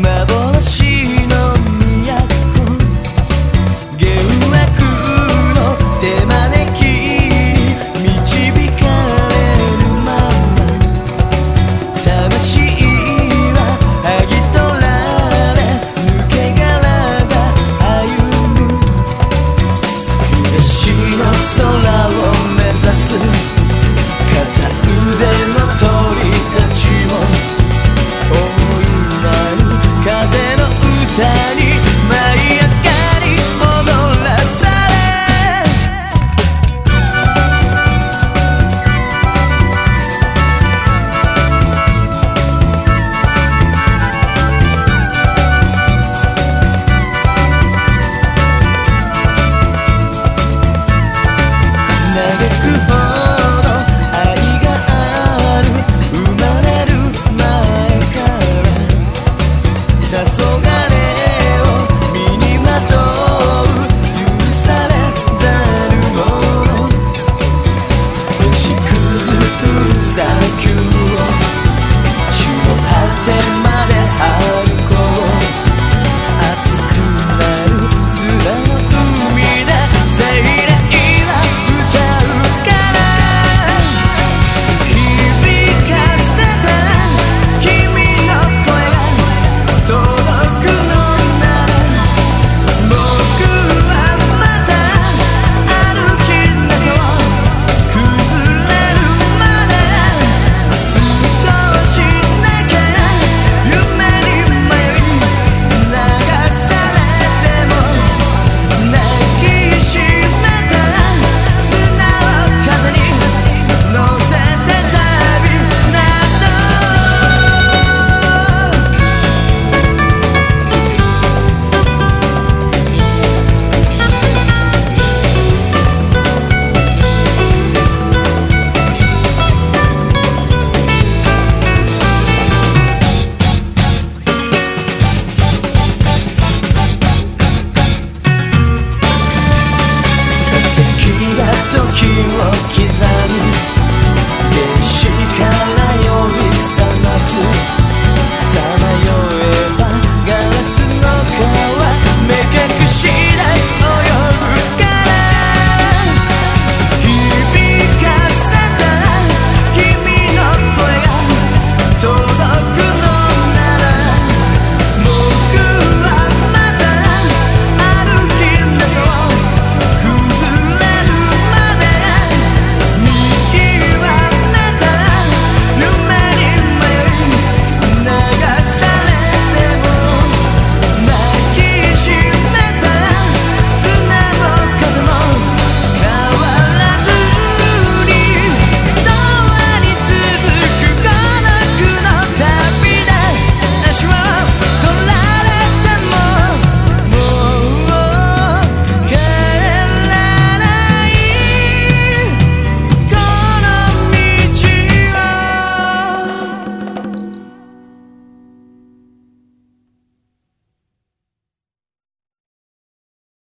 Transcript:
幻の都。幻惑の手招きに導かれるまま魂は剥とられ抜け殻が歩む東の空。thank you